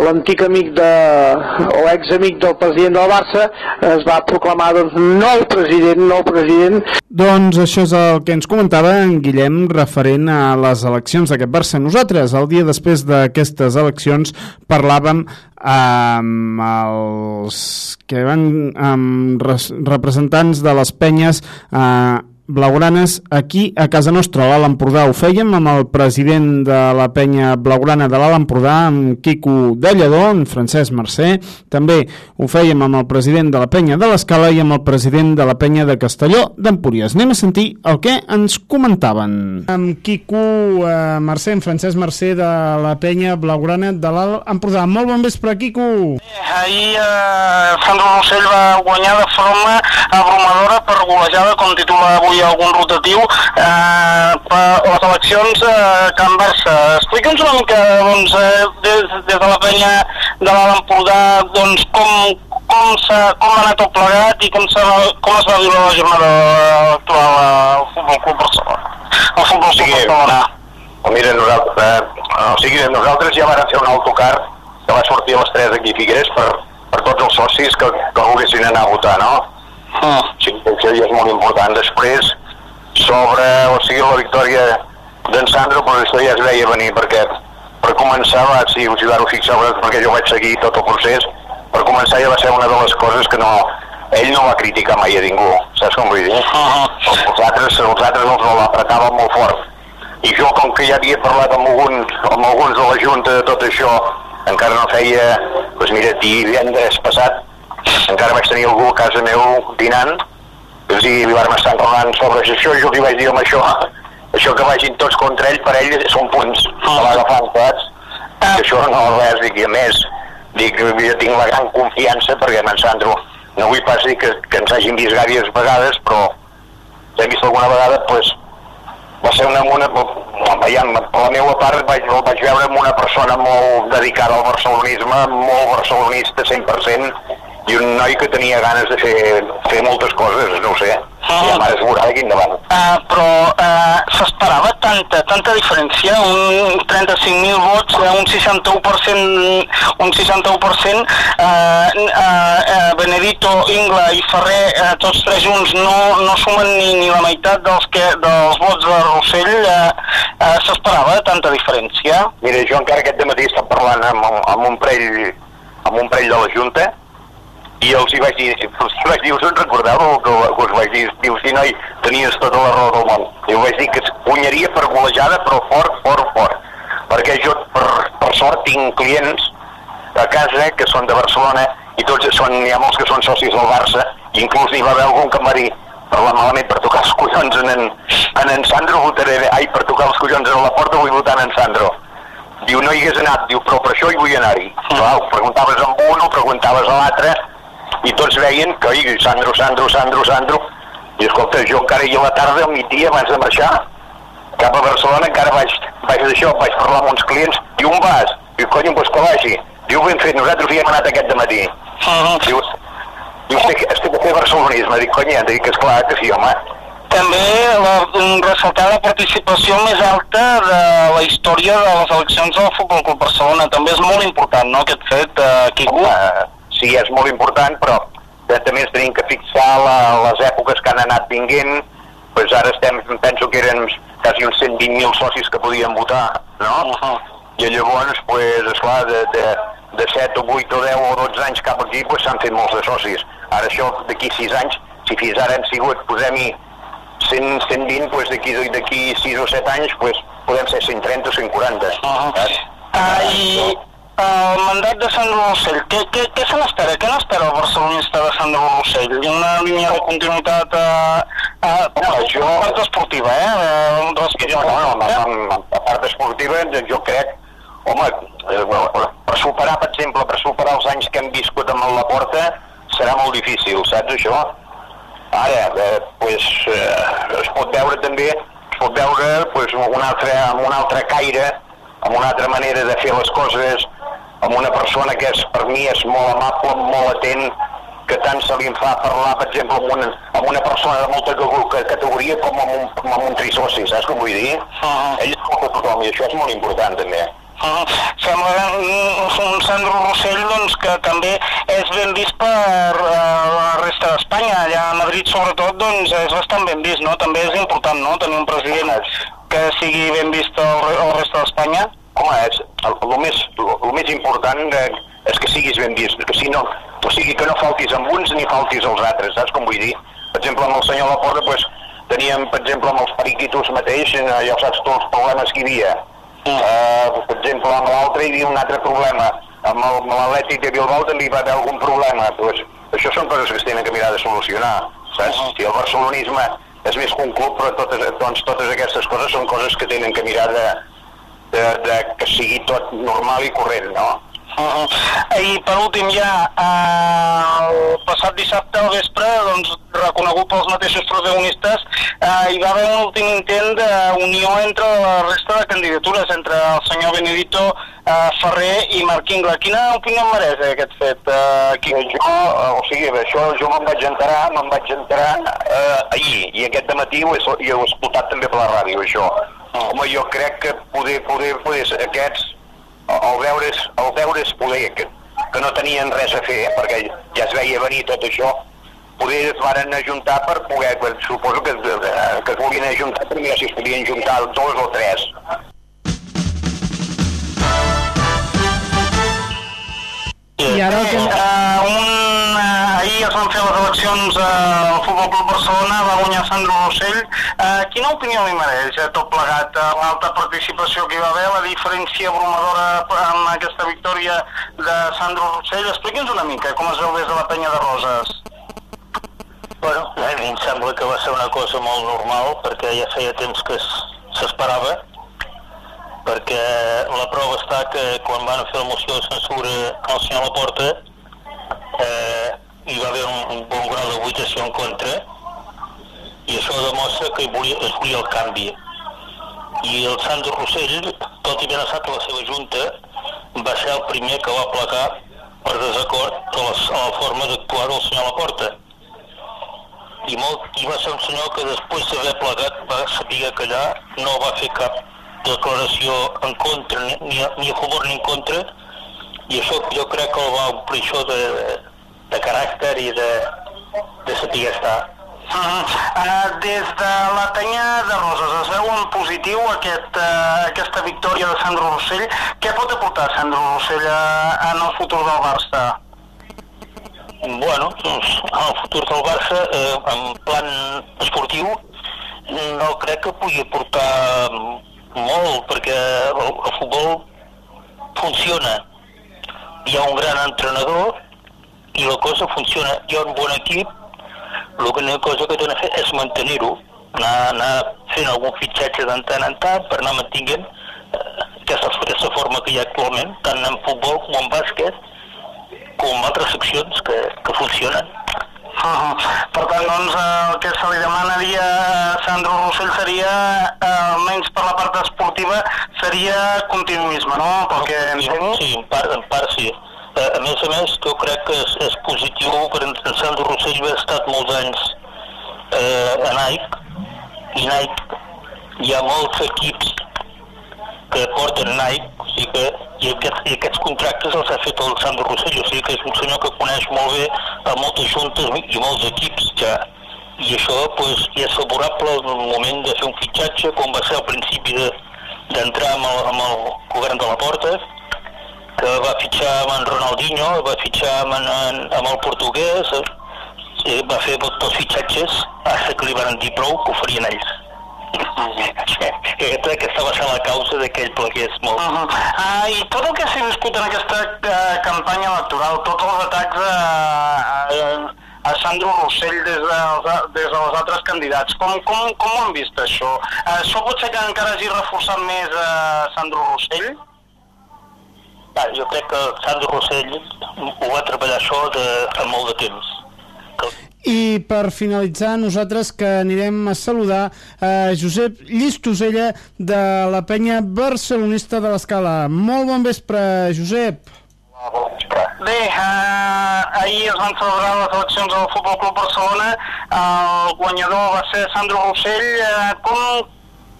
l'antic amic de o ex-amic del president del Barça es va proclamar doncs nou president nou president Doncs això és el que ens comentava en Guillem referent a les eleccions d'aquest Barça. Nosaltres, el dia després d'aquestes eleccions, parlàvem amb els que van amb res, representants de les penyes eh, blaugranes aquí a casa nostra, a l'Alt Empordà. Ho fèiem amb el president de la penya blaugrana de l'Alt Empordà, amb Quico Delladó, en Francesc Mercè. També ho fèiem amb el president de la penya de l'Escala i amb el president de la penya de Castelló d'Empúries. Anem a sentir el que ens comentaven. Amb Quico eh, Mercè, en Francesc Mercè de la penya blaugrana de l'Alt Empordà. Molt bon vespre, Quico. Ahir eh, Sandro Rossell va guanyar de forma abrumadora per golejada, com titula avui algun rotatiu, eh, per les eleccions a eh, Can Barça. Explica'ns una mica, doncs, eh, des, des de la penya de l'Alt Empordà, doncs, com, com, com ha anat tot plegat i com, com es va viure la jornada actual al Futbol Club Barcelona. Al Futbol Club. Barcelona. Mira, nosaltres, eh, o sigui, nosaltres ja vam fer un autocar que va sortir a les 3 aquí a Figueres per, per tots els socis que, que volguessin anar a votar, no? Ah. Sí, això ja és molt important. Després, sobre, o sigui, la victòria d'en Sandro, però això ja es veia venir, perquè per començar, va, si us hi vau fixar, perquè jo vaig seguir tot el procés, per començar ja va ser una de les coses que no, ell no va criticar mai a ningú, saps com vull dir? Uh Els altres, els altres els l'apretàvem molt fort. I jo, com que ja havia parlat amb alguns, amb alguns de la Junta de tot això, encara no feia, doncs mira, divendres passat, encara vaig tenir algú a casa meu dinant, és a dir, li vam estar parlant sobre això, jo li vaig dir amb això, això que vagin tots contra ell, per ell són punts. Que va agafant, saps? Que això no res, dic, i a més, dic, jo tinc la gran confiança perquè amb en Sandro no vull pas dir que, que ens hagin vist gàries vegades, però hem vist alguna vegada, doncs, va ser una, una, veiem, per la meva part vaig, el vaig veure amb una persona molt dedicada al barcelonisme, molt barcelonista 100%, i un noi que tenia ganes de fer, fer moltes coses, no ho sé. Ah. I ara es veurà d'aquí endavant. Uh, però uh, s'esperava tanta, tanta diferència, un 35.000 vots, eh, un 61%, un 61%, uh, uh, uh, Benedito, Ingla i Ferrer, uh, tots tres junts, no, no sumen ni, ni la meitat dels, que, dels vots de Rossell, uh, uh, s'esperava tanta diferència? Mira, jo encara aquest matí estava parlant amb, amb un parell amb un parell de la Junta i els hi vaig dir, els hi vaig dir, us en recordàveu que, que us vaig dir, diu, sí noi, tenies tota la raó del món. I vaig dir que es guanyaria per golejada, però fort, fort, fort. Perquè jo, per, per sort, tinc clients a casa que són de Barcelona i tots són, hi ha molts que són socis del Barça, i inclús n'hi va haver algun que em va dir parlar malament per tocar els collons en en, en, en Sandro votaré, ai, per tocar els collons en la porta vull votar en Sandro. Diu, no hi hagués anat, diu, però per això hi vull anar-hi. Clar, ho preguntaves amb un, ho preguntaves a l'altre, i tots veien que, oi, Sandro, Sandro, Sandro, Sandro, i escolta, jo encara ahir a la tarda, al migdia, abans de marxar, cap a Barcelona, encara vaig, vaig d'això, vaig parlar amb uns clients, diu, on vas? Diu, cony, pues que vagi. Diu, ben fet, nosaltres hi hem anat aquest matí. Diu, diu, estic, estic a fer barcelonisme. Dic, cony, dic, esclar que sí, home. També la, ressaltar la participació més alta de la història de les eleccions del Futbol Club Barcelona. També és molt important, no?, aquest fet, eh, Quico. Home, sí, és molt important, però eh, també ens tenim que fixar la, les èpoques que han anat vinguent, pues ara estem, penso que eren quasi uns 120.000 socis que podien votar, no? Uh -huh. I llavors, pues, esclar, de, de, de 7 o 8 o 10 o 12 anys cap aquí, pues, s'han fet molts de socis. Ara això, d'aquí 6 anys, si fins ara han sigut, posem-hi 100, 120, pues, d'aquí d'aquí 6 o 7 anys, pues, podem ser 130 o 140. Uh -huh. Ah, I el mandat de Sandro Rossell, què, què, què se n'espera? Què n'espera el barcelonista de Sandro Rossell? Hi ha una línia de continuïtat a, a, a, jo... a part esportiva, eh? eh respecte jo, no, no, a, a part esportiva, jo crec, home, eh, per superar, per exemple, per superar els anys que hem viscut amb la porta, serà molt difícil, saps això? Ara, eh, pues, eh, es pot veure també, es pot veure pues, un altre, amb un altre caire, amb una altra manera de fer les coses, amb una persona que és, per mi és molt amable, molt atent, que tant se li fa parlar, per exemple, amb una, amb una persona de molta categoria com amb un, com amb un trisoci, saps com vull dir? Uh -huh. Ell escolta tothom i això és molt important també. Uh -huh. Sembla un Sandro Rossell doncs, que també és ben vist per uh, la resta d'Espanya. Allà a Madrid, sobretot, doncs, és bastant ben vist, no? També és important, no?, tenir un president que sigui ben vist al, al resta d'Espanya. Home, és, el, el, més, el, el més important eh, és que siguis ben vist, que si no, o sigui, que no faltis amb uns ni faltis als altres, saps com vull dir? Per exemple, amb el senyor Laporta, pues, teníem, per exemple, amb els periquitos mateix, eh, ja saps tu els problemes que hi havia. Mm. Uh, per exemple, amb l'altre hi havia un altre problema. Amb l'Atlètic de Bilbao també hi va haver algun problema. Pues, això són coses que es tenen que mirar de solucionar, saps? Si el barcelonisme és més que un club, però totes, doncs totes aquestes coses són coses que tenen que mirar de, de, de que sigui tot normal i corrent, no? Uh -huh. I per últim ja, eh, el passat dissabte al vespre, doncs, reconegut pels mateixos protagonistes, eh, hi va haver un últim intent d'unió entre la resta de candidatures, entre el senyor Benedito eh, Ferrer i Marc Ingla. Quina opinió em mereix eh, aquest fet? Eh, qui... Jo, o sigui, això jo me'n vaig enterar, me'n vaig enterar eh, ahir, i aquest matí ho he, ho he escoltat també per la ràdio, això. Home, jo crec que poder, poder, poder aquests, el veure's, el veure's poder, que, que no tenien res a fer, perquè ja es veia venir tot això, poder es varen ajuntar per poder, per, suposo que, eh, que es volien ajuntar per mirar si es podien juntar dos o tres. I ara el que... Uh, un, uh, al Futbol Club Barcelona, va guanyar Sandro Rossell. Uh, quina opinió li mereix uh, tot plegat? L'alta participació que hi va haver, la diferència abrumadora amb aquesta victòria de Sandro Rossell. Expliqui'ns una mica com es veu des de la penya de Roses. Bueno, a mi em sembla que va ser una cosa molt normal perquè ja feia temps que es- s'esperava perquè la prova està que quan van fer la moció de censura al senyor Laporta eh, hi va haver un, un bon grau de votació en contra i això demostra que volia, es volia el canvi i el Sandro Rossell, tot i haver estat a la seva junta, va ser el primer que va placar per desacord a, les, a la forma d'actuar del senyor Laporta. I, molt, I va ser un senyor que després d'haver plegat va saber callar, no va fer cap declaració en contra, ni, ni a favor ni en contra, i això jo crec que el va omplir això de, de caràcter i de, de saber estar. Uh -huh. uh, des de la penya de Roses es veu en positiu aquest, uh, aquesta victòria de Sandro Rossell. Què pot aportar Sandro Rossell uh, en el futur del Barça? Bueno, doncs, en el futur del Barça, eh, en plan esportiu, no crec que pugui aportar molt, perquè el, el futbol funciona. Hi ha un gran entrenador i la cosa funciona. Hi ha un bon equip l'única cosa que tenen de fer és mantenir-ho, anar, anar fent algun fitxatge de tant en tant per anar mantinguent eh, aquesta, aquesta forma que hi ha actualment, tant en futbol com en bàsquet, com en altres seccions que, que funcionen. Uh -huh. Per tant, doncs, eh, el que se li demanaria a Sandro Rossell seria, eh, almenys per la part esportiva, seria continuisme, no? Entenc. Sí, en part, en part sí. A més a més, jo crec que és, és positiu per en Sandro Rossell haver estat molts anys eh, a Nike, i Nike hi ha molts equips que porten Nike, o sigui que i aquests, i aquests contractes els ha fet el Sandro Rossell, o sigui que és un senyor que coneix molt bé a moltes juntes i molts equips ja. I això pues, ja és favorable al moment de fer un fitxatge, com va ser al principi d'entrar de, amb, el, amb el govern de la Porta, que va fitxar amb en Ronaldinho, va fitxar amb, en, amb el portuguès, eh, va fer dos fitxatges, fins que li van dir prou que ho farien ells. Aquesta, aquesta va ser la causa de que ell plegués molt. Uh -huh. uh, I tot el que s'ha viscut en aquesta uh, campanya electoral, tots els atacs a, a, a Sandro Rossell des de, des de els altres candidats, com, com, com ho han vist això? Uh, això pot ser que encara hagi reforçat més uh, Sandro Rossell? Ah, jo crec que Sandro Rossell ho va treballar això de, fa molt de temps. I per finalitzar, nosaltres que anirem a saludar a Josep Llistosella de la penya barcelonista de l'Escala. Molt bon vespre, Josep. Bé, eh, ahir es van celebrar les eleccions del Futbol Club Barcelona. El guanyador va ser Sandro Rossell. Eh, com,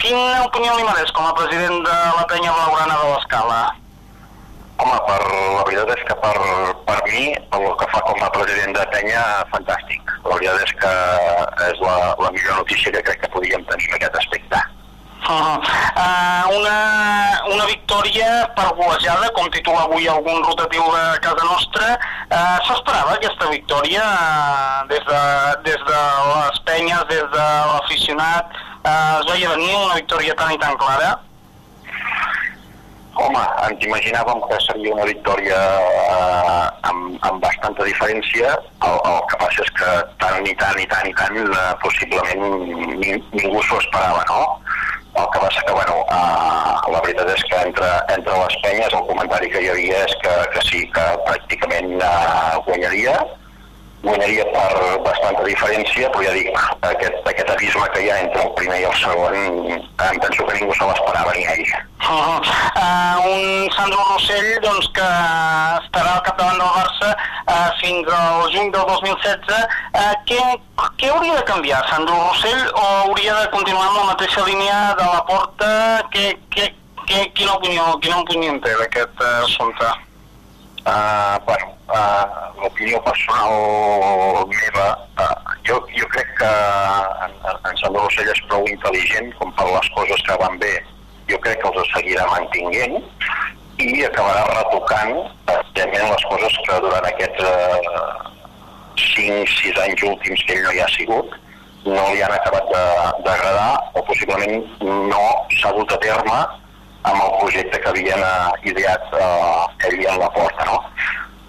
quina opinió li mereix com a president de la penya blaugrana de l'Escala? Home, per, la veritat és que per, per mi, el que fa com a president de penya, fantàstic. La veritat és que és la, la millor notícia que crec que podíem tenir en aquest aspecte. Uh -huh. uh, una, una victòria per golejada, com titula avui algun rotatiu de casa nostra. Uh, S'esperava aquesta victòria uh, des, de, des de les penyes, des de l'aficionat? Uh, es veia venir una victòria tan i tan clara? Home, ens imaginàvem que seria una victòria eh, amb, amb bastanta diferència, el, el que passa és que tant i tant i tant i tant eh, possiblement ni, ningú s'ho esperava, no? El que passa que, bueno, eh, la veritat és que entre, entre les penyes el comentari que hi havia és que, que sí, que pràcticament eh, guanyaria, guanyaria per bastanta diferència, però ja dic, aquest, aquest abisme que hi ha entre el primer i el segon, em penso que ningú se l'esperava, ni ell. Uh -huh. uh, un Sandro Rossell doncs, que estarà al capdavant del Barça uh, fins al juny del 2016. Uh, què, què hauria de canviar, Sandro Rossell, o hauria de continuar amb la mateixa línia de la porta? Que, que, que, quina, opinió, quina opinió té d'aquest uh, assumpte? Uh, bueno, uh, l'opinió personal meva, uh, jo, jo crec que en, en Sandro Rossell és prou intel·ligent com per les coses que van bé. Jo crec que els seguirà mantinguent i acabarà retocant evidentment les coses que durant aquests eh, 5-6 anys últims que ell no hi ha sigut no li han acabat d'agradar o possiblement no s'ha dut a terme amb el projecte que havien eh, ideat eh, ell en la porta, no?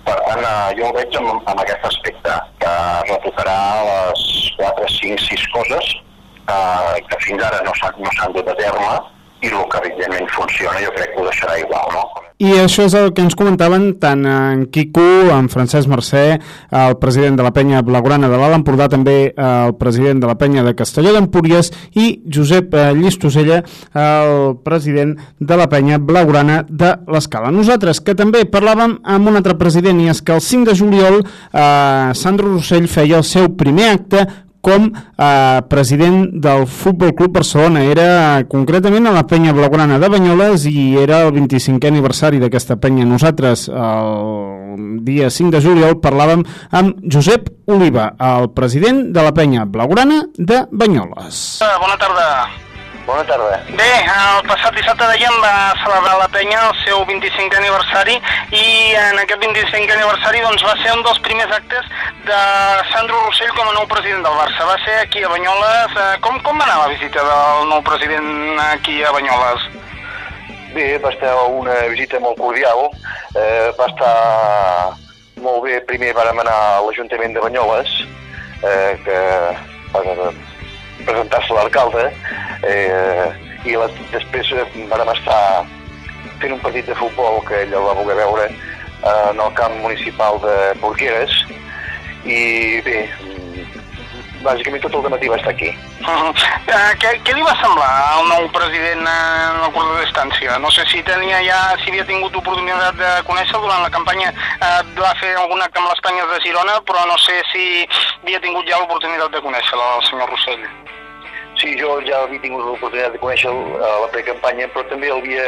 Per tant, eh, jo el veig amb, amb aquest aspecte, que retocarà les 4, 5, 6 coses eh, que fins ara no s'han no dut a terme i el que evidentment funciona jo crec que ho deixarà igual, no? I això és el que ens comentaven tant en Quico, en Francesc Mercè, el president de la penya blaugrana de l'Alt Empordà, també el president de la penya de Castelló d'Empúries i Josep eh, Llistosella, el president de la penya blaugrana de l'Escala. Nosaltres, que també parlàvem amb un altre president, i és que el 5 de juliol eh, Sandro Rossell feia el seu primer acte com eh, president del Futbol Club Barcelona. Era concretament a la penya blaugrana de Banyoles i era el 25è aniversari d'aquesta penya. Nosaltres el dia 5 de juliol parlàvem amb Josep Oliva, el president de la penya blaugrana de Banyoles. Bona tarda. Bona tarda. Bé, el passat dissabte dèiem va celebrar la penya el seu 25è aniversari i en aquest 25è aniversari doncs, va ser un dels primers actes de Sandro Rossell com a nou president del Barça. Va ser aquí a Banyoles. Eh, Com, com va anar la visita del nou president aquí a Banyoles? Bé, va estar una visita molt cordial, eh, va estar molt bé. Primer vàrem anar a l'Ajuntament de Banyoles, eh, que per presentar-se a l'alcalde, eh, i la, després eh, vàrem estar fent un partit de futbol que ell el va voler veure eh, en el camp municipal de Porqueres, i bé, bàsicament tot el matí va estar aquí. Uh -huh. uh, què, què li va semblar al nou president eh, en la curta distància? No sé si tenia ja, si havia tingut oportunitat de conèixer durant la campanya, eh, va fer algun acte amb les Panyes de Girona, però no sé si havia tingut ja l'oportunitat de conèixer el senyor Rossell. Sí, jo ja havia tingut l'oportunitat de conèixer a la precampanya, però també l'havia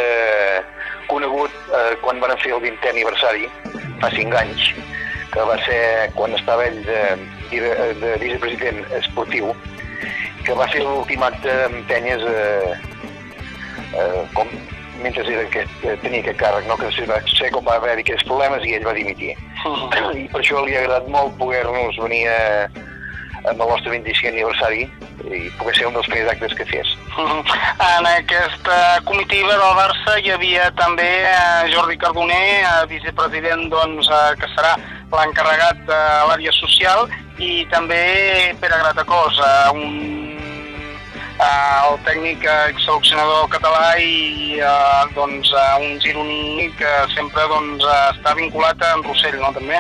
conegut eh, quan van fer el 20è aniversari, fa 5 anys, que va ser quan estava ell de, de, de vicepresident esportiu, que va fer l'últim acte amb penyes eh, eh, com mentre era aquest, eh, tenia aquest càrrec, no? que va ser com va haver aquests problemes i ell va dimitir. Uh I per això li ha agradat molt poder-nos venir a, amb el nostre 25 aniversari i poder ser un dels primers actes que fes. En aquesta comitiva del Barça hi havia també eh, Jordi Cardoner, eh, vicepresident doncs, eh, que serà l'encarregat de l'àrea social, i també Pere Gratacós, un el tècnic seleccionador català i doncs, un gironí que sempre doncs, està vinculat a en Rossell, no, també?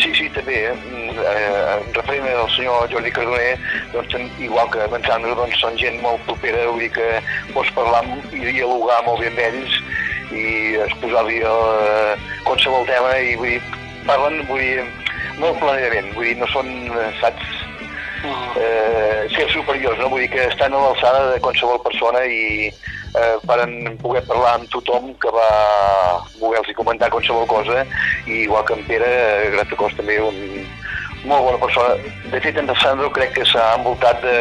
Sí, sí, també. Eh? Eh, referent al senyor Jordi Cardoner, doncs, igual que en Sandro, doncs, són gent molt propera, vull dir que pots parlar i dialogar molt bé amb ells i exposar-li eh, qualsevol tema i vull dir, parlen vull dir, molt planejament, vull dir, no són, eh, saps, eh, ser superiors, no? vull dir que estan a l'alçada de qualsevol persona i eh, varen poder parlar amb tothom que va voler-los comentar qualsevol cosa i igual que en Pere, eh, Gratacós també un molt bona persona. De fet, en Sandro crec que s'ha envoltat de,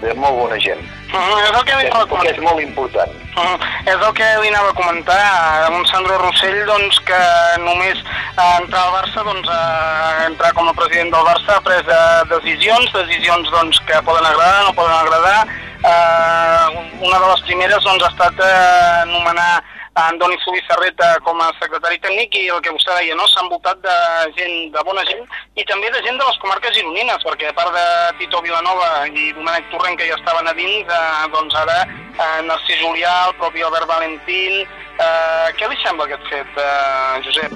de molt bona gent. Uh -huh. És el que li anava a que és molt important. Uh -huh. És el que li anava a comentar a un Sandro Rossell doncs, que només a entrar al Barça, doncs, a entrar com a president del Barça ha pres eh, decisions, decisions doncs, que poden agradar, no poden agradar. Uh, una de les primeres doncs, ha estat eh, nomenar a Andoni Subissarreta com a secretari tècnic i el que vostè deia, no? s'ha envoltat de gent, de bona gent i també de gent de les comarques gironines, perquè a part de Tito Vilanova i Domènec Torrent que ja estaven a dins, eh, doncs ara eh, Narcís Julià, el propi Albert Valentín... Eh, què li sembla aquest fet, eh, Josep?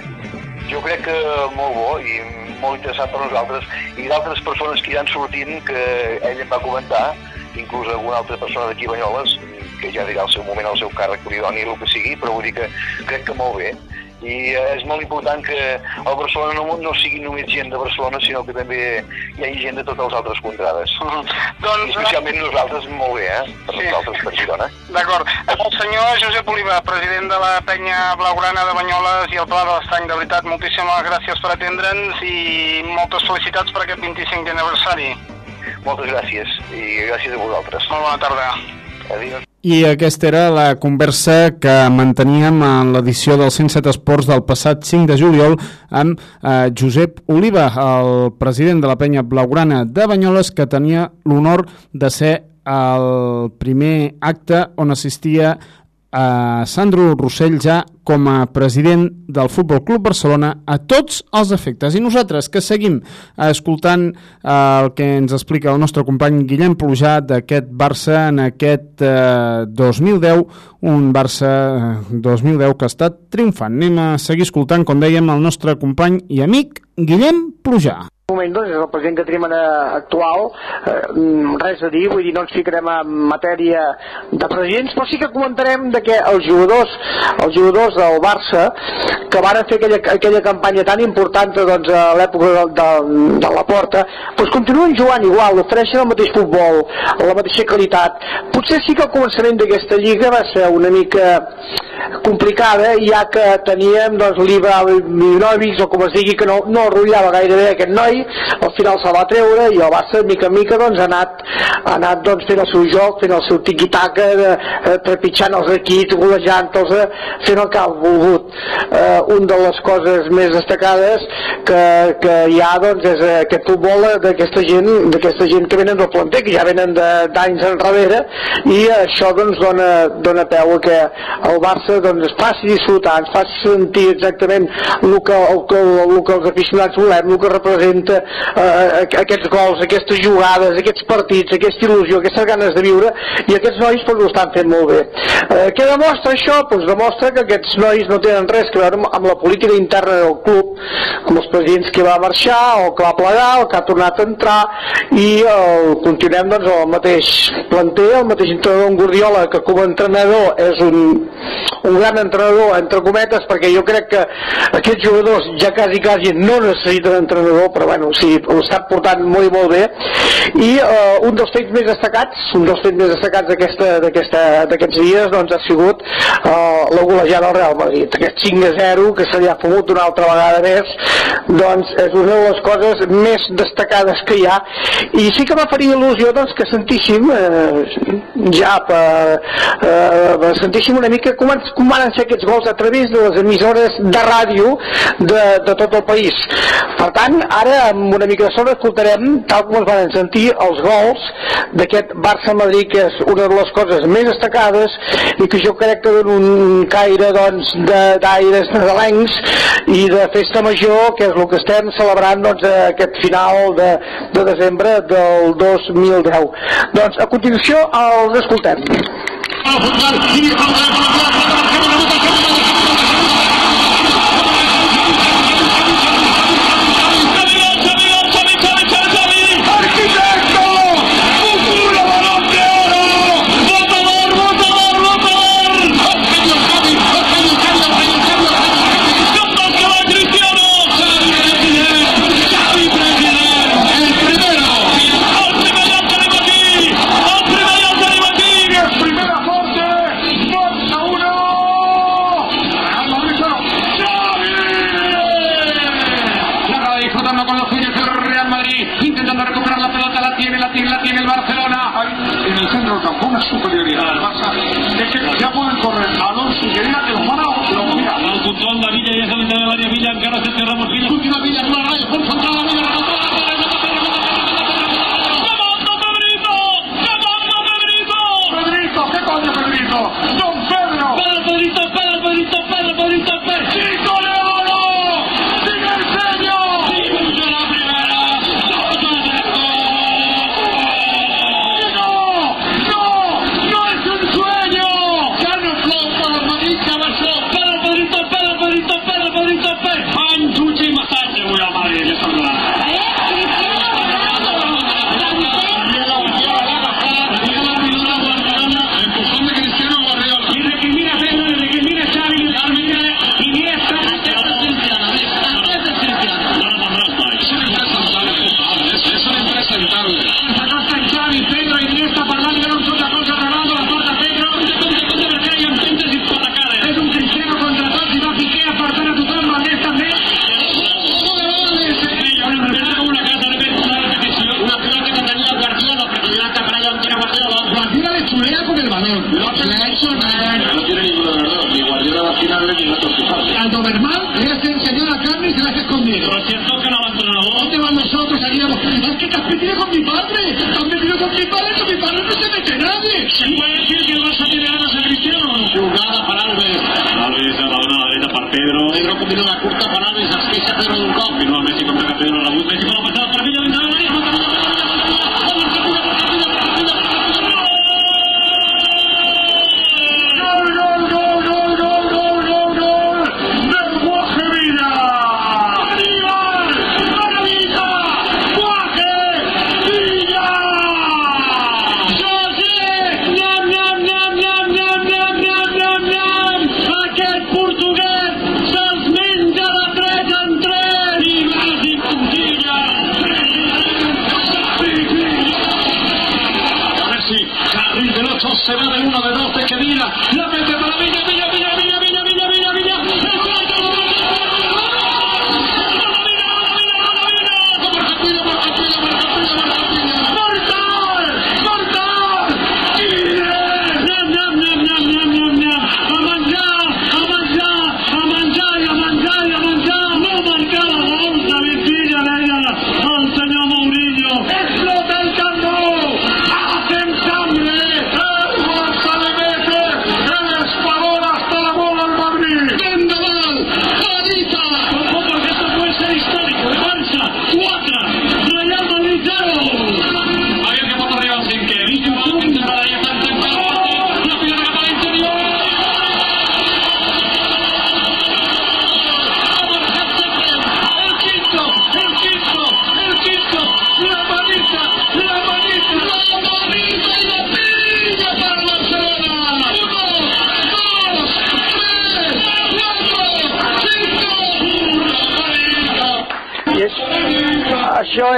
Jo crec que molt bo i molt interessant per nosaltres i d'altres persones que iran sortint que ell em va comentar, inclús alguna altra persona d'aquí Banyoles, que ja dirà el seu moment, el seu càrrec, que li doni el que sigui, però vull dir que crec que molt bé. I eh, és molt important que el Barcelona no, no sigui només gent de Barcelona, sinó que també hi hagi gent de totes les altres contrades. Doncs, I especialment nosaltres, molt bé, eh? Per Sí. nosaltres, per Girona. D'acord. El senyor Josep Oliva, president de la penya blaugrana de Banyoles i el Pla de l'Estany, de veritat, moltíssimes gràcies per atendre'ns i moltes felicitats per aquest 25è aniversari. Moltes gràcies i gràcies a vosaltres. Molt bona tarda. Adéu. I aquesta era la conversa que manteníem en l'edició del 107 Esports del passat 5 de juliol amb eh, Josep Oliva, el president de la penya blaugrana de Banyoles, que tenia l'honor de ser el primer acte on assistia a Sandro Rossell ja com a president del Futbol Club Barcelona a tots els efectes. I nosaltres que seguim escoltant eh, el que ens explica el nostre company Guillem Plujà d'aquest Barça en aquest eh, 2010, un Barça 2010 eh, que ha estat triomfant. Anem a seguir escoltant, com dèiem, el nostre company i amic Guillem Plujà moment doncs, és el president que tenim actual. Eh, mm, res a dir, vull dir, no ens ficarem en matèria de presidents però sí que comentarem de que els jugadors els jugadors del Barça que van fer aquella, aquella campanya tan important doncs, a l'època de, de, de la porta. Doncs continuen jugant igual, ofereixen el mateix futbol la mateixa qualitat. Potser sí que el començament d'aquesta lliga va ser una mica complicada ja que teníem doncs, l'Iva Milinovic o com es digui que no, no arrotllava gaire bé aquest noi al final se'l va treure i el Barça mica en mica doncs, ha anat, ha anat doncs, fent el seu joc, fent el seu tiqui-taca, eh, trepitjant els equips, golejant-los, eh, fent el que ha volgut. Eh, un de les coses més destacades que, que hi ha doncs, és aquest futbol d'aquesta gent, d'aquesta gent que venen del planter, que ja venen d'anys enrere, i això doncs, dona, dona peu a que el Barça doncs, es faci disfrutar, ens faci sentir exactament el que, el, que, el que els aficionats volem, el que representa representa eh, aquests gols, aquestes jugades, aquests partits, aquesta il·lusió, aquestes ganes de viure i aquests nois doncs, ho estan fent molt bé. Eh, què demostra això? Doncs demostra que aquests nois no tenen res que veure amb la política interna del club, com els presidents que va marxar, o que va plegar, o que ha tornat a entrar i eh, continuem doncs, el mateix planter, el mateix entrenador en Guardiola, que com a entrenador és un, un gran entrenador, entre cometes, perquè jo crec que aquests jugadors ja quasi quasi no necessiten entrenador, però bueno, sí, ho està portant molt i molt bé. I uh, un dels fets més destacats un dels fets més destacats d'aquests dies doncs ha sigut uh, la golejada al Real Madrid. Aquest 5 a 0 que se li ha fumut una altra vegada més doncs és una de les coses més destacades que hi ha. I sí que m'ha faria il·lusió doncs, que sentíssim eh, ja per, eh, sentíssim una mica com, com van ser aquests gols a través de les emissores de ràdio de, de tot el país. Per tant ara amb una mica de sort escoltarem, tal com es van sentir, els gols d'aquest Barça-Madrid, que és una de les coses més destacades i que jo crec que donen un caire doncs, d'aires nadalencs i de festa major, que és el que estem celebrant doncs, aquest final de, de desembre del 2010. Doncs a continuació els escoltem. ¿Se puede decir que el Barça tiene ganas de Cristiano? Jugar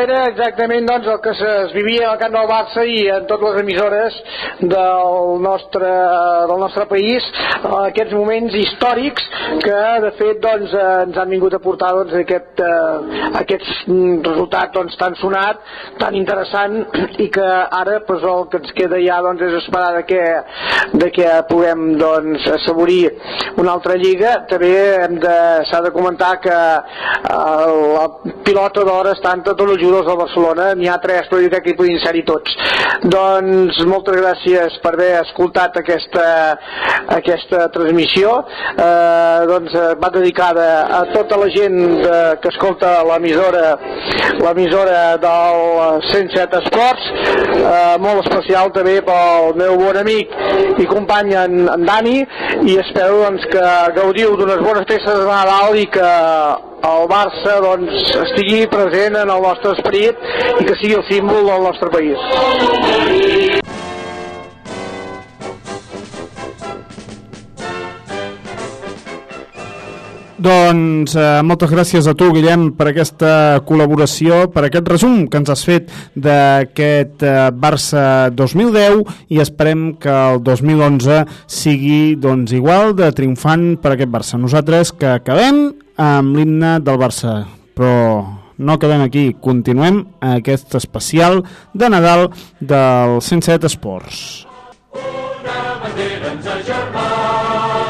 era exactament doncs, el que es vivia al camp del Barça i en totes les emissores del nostre, del nostre país aquests moments històrics que de fet doncs, eh, ens han vingut a portar doncs, aquest, eh, aquest mm, resultat doncs, tan sonat, tan interessant i que ara doncs, el que ens queda ja doncs, és esperar de que, de que puguem doncs, assaborir una altra lliga. També s'ha de comentar que eh, la pilota d'or està en tots els jugadors del Barcelona n'hi ha tres però jo crec que hi podien ser-hi tots. Doncs moltes gràcies per haver escoltat aquesta, aquesta transmissió. Eh, doncs eh, va dedicada a tota la gent de, que escolta l'emissora l'emissora del 107 Esports. Eh, molt especial també pel meu bon amic i company en, en Dani. I espero doncs, que gaudiu d'unes bones festes de Nadal i que el Barça doncs, estigui present en el nostre esperit i que sigui el símbol del nostre país. Doncs eh, moltes gràcies a tu, Guillem, per aquesta col·laboració, per aquest resum que ens has fet d'aquest eh, Barça 2010 i esperem que el 2011 sigui doncs, igual de triomfant per aquest Barça. Nosaltres que acabem amb l'himne del Barça, però no acabem aquí, continuem aquest especial de Nadal del 107 Esports. bandera ens agermana,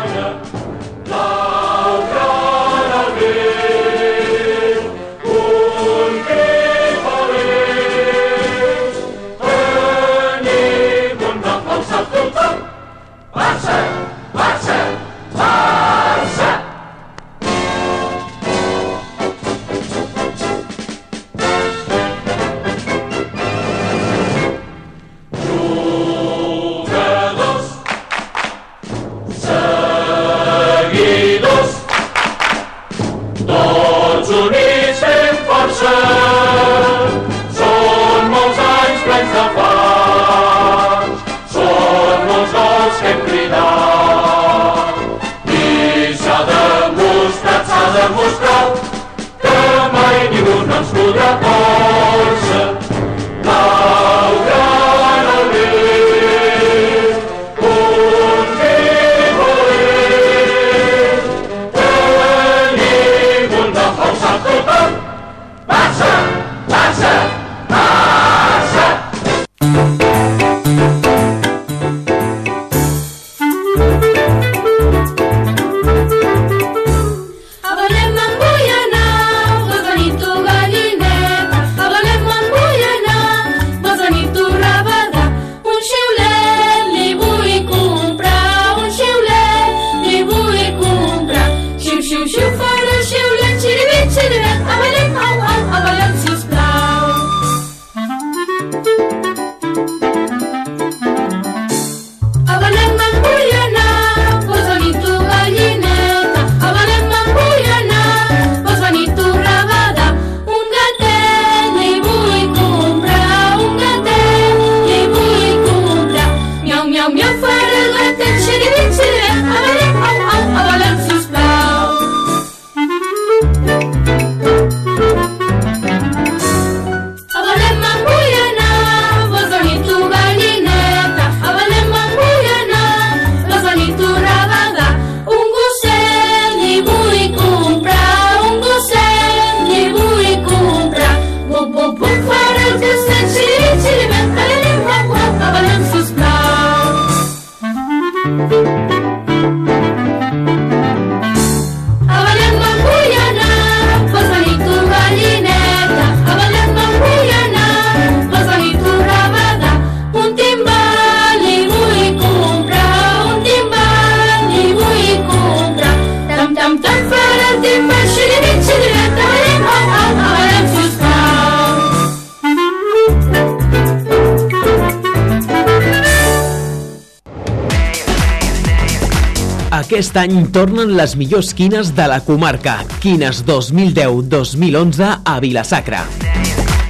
Aquest any tornen les millors quines de la comarca. Quines 2010-2011 a Vilasacra.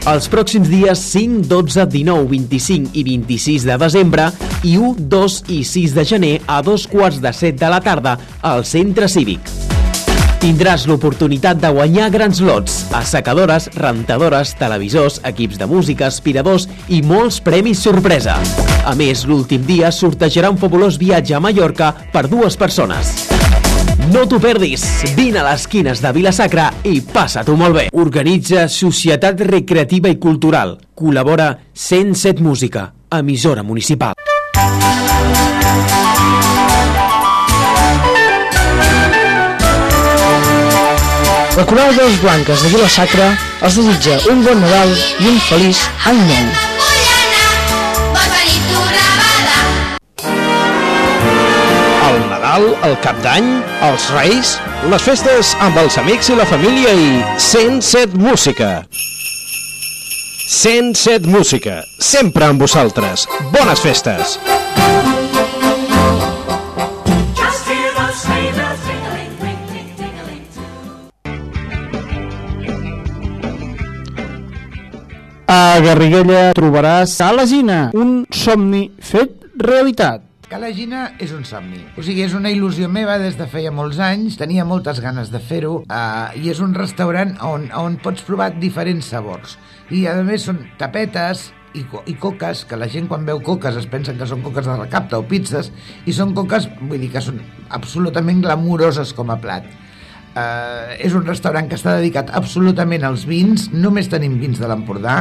Els pròxims dies 5, 12, 19, 25 i 26 de desembre i 1, 2 i 6 de gener a dos quarts de set de la tarda al Centre Cívic. Tindràs l'oportunitat de guanyar grans lots, assecadores, rentadores, televisors, equips de música, aspiradors i molts premis sorpresa. A més, l'últim dia sortejarà un fabulós viatge a Mallorca per dues persones. No t'ho perdis! Vine a les quines de Vilasacra i passa-t'ho molt bé! Organitza Societat Recreativa i Cultural. Col·labora 107 Música, emissora municipal. La Coral de les Blanques de Vilasacra els desitja un bon Nadal i un feliç any nou. Nadal, el Cap d'Any, els Reis, les festes amb els amics i la família i 107 Música. 107 Música, sempre amb vosaltres. Bones festes! A Garriguella trobaràs Calagina, un somni fet realitat. Calagina és un somni. O sigui, és una il·lusió meva des de feia molts anys, tenia moltes ganes de fer-ho, uh, i és un restaurant on, on pots provar diferents sabors. I, a més, són tapetes i, co i coques, que la gent quan veu coques es pensa que són coques de recapta o pizzas, i són coques, vull dir, que són absolutament glamuroses com a plat. Uh, és un restaurant que està dedicat absolutament als vins, només tenim vins de l'Empordà,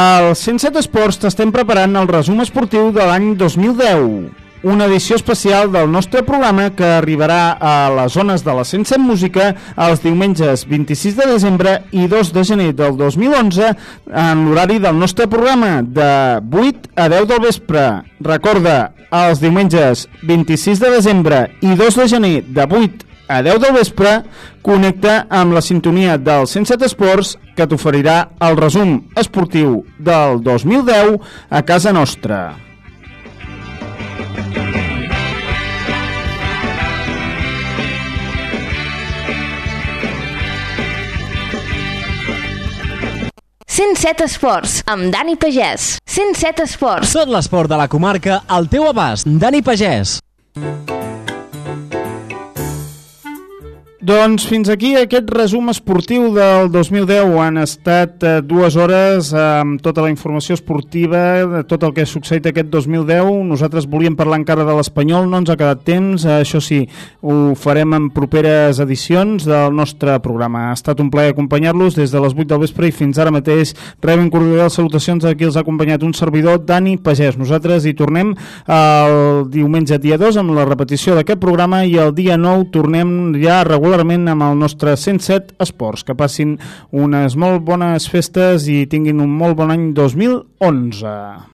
Al 107 Esports t'estem preparant el resum esportiu de l'any 2010, una edició especial del nostre programa que arribarà a les zones de la 107 Música els diumenges 26 de desembre i 2 de gener del 2011 en l'horari del nostre programa de 8 a 10 del vespre. Recorda, els diumenges 26 de desembre i 2 de gener de 8 a 10 del vespre, connecta amb la sintonia del 107 Esports que t'oferirà el resum esportiu del 2010 a casa nostra. Cent set Esports, amb Dani Pagès. 107 Esports. Tot l'esport de la comarca al teu abast. Dani Pagès. Doncs fins aquí aquest resum esportiu del 2010. Han estat eh, dues hores amb tota la informació esportiva, de tot el que ha succeït aquest 2010. Nosaltres volíem parlar encara de l'Espanyol, no ens ha quedat temps. Eh, això sí, ho farem en properes edicions del nostre programa. Ha estat un plaer acompanyar-los des de les 8 del vespre i fins ara mateix reben cordials salutacions a qui els ha acompanyat un servidor, Dani Pagès. Nosaltres hi tornem el diumenge dia 2 amb la repetició d'aquest programa i el dia 9 tornem ja regularment amb el nostre 107 Esports. Que passin unes molt bones festes i tinguin un molt bon any 2011.